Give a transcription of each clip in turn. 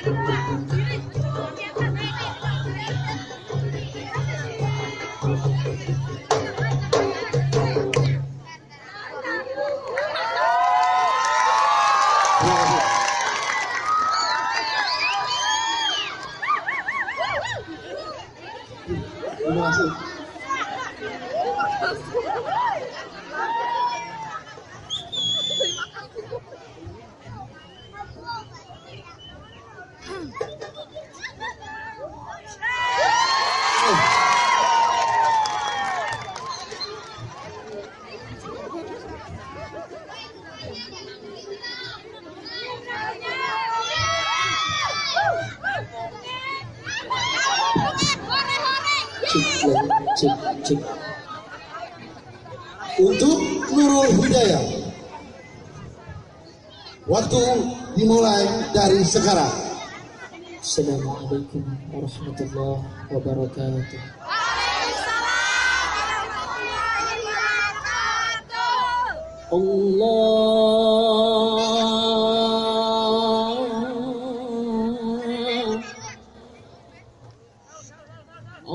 Terima kasih. Cik, cik, cik. Untuk Nurul Hidayah. Waktu dimulai dari sekarang. Assalamualaikum warahmatullahi wabarakatuh. Allah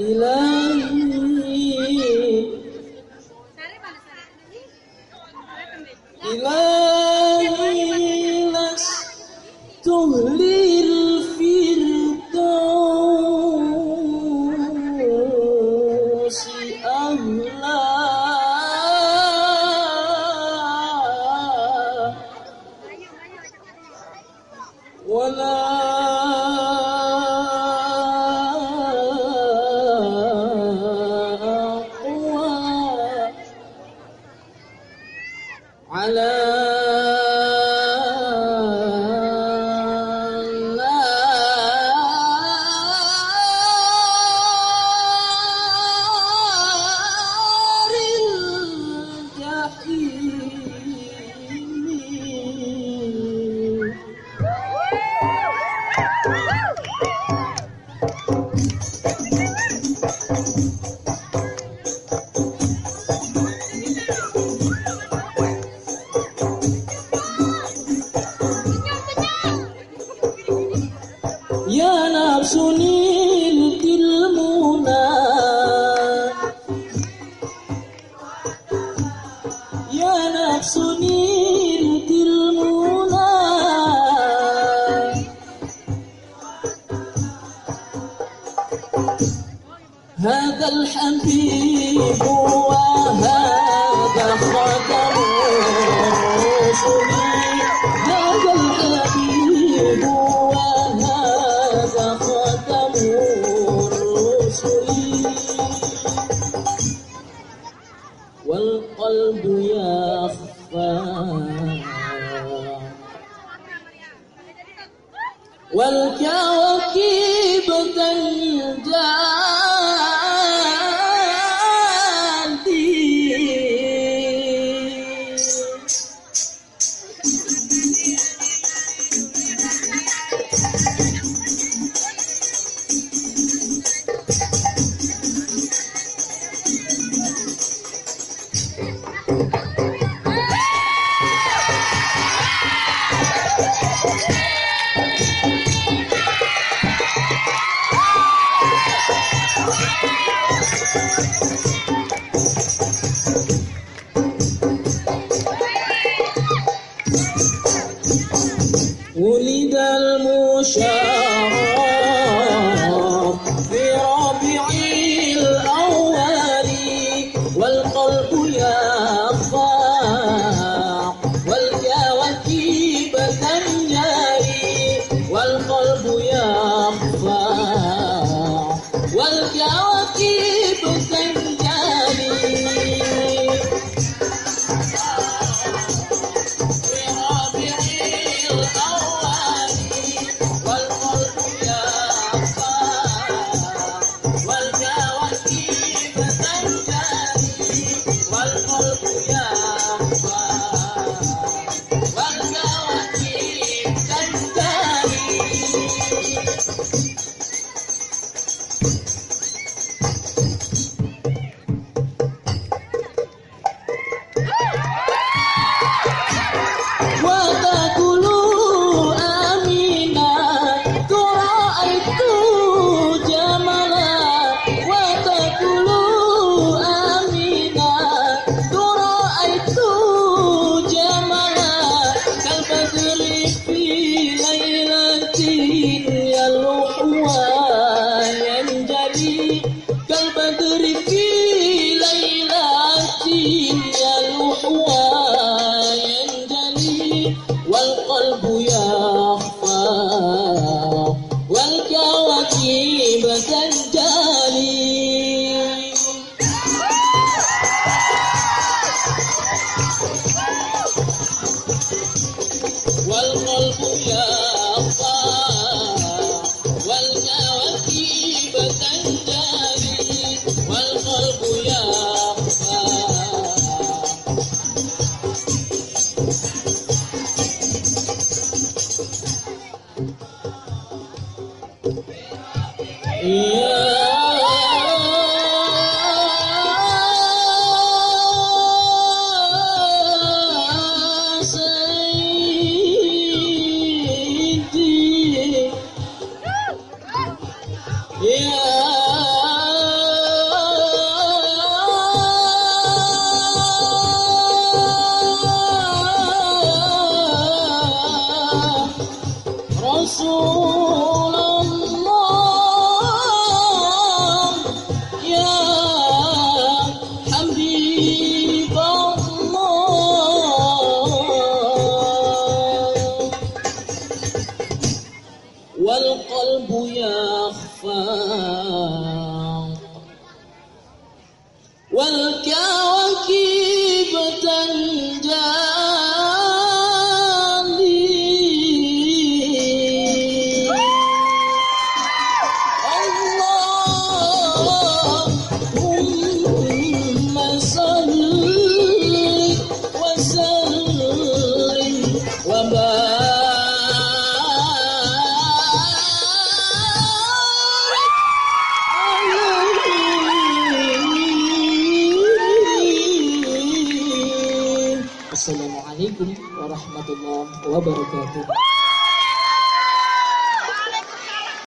Bila? على يا نفس نلت المنى يا نفس نلت المنى هذا الحبيب وهذا خاتم الرسل والقلب يخفى والكواكب تنجلي to. Yeah. É wabarakatuh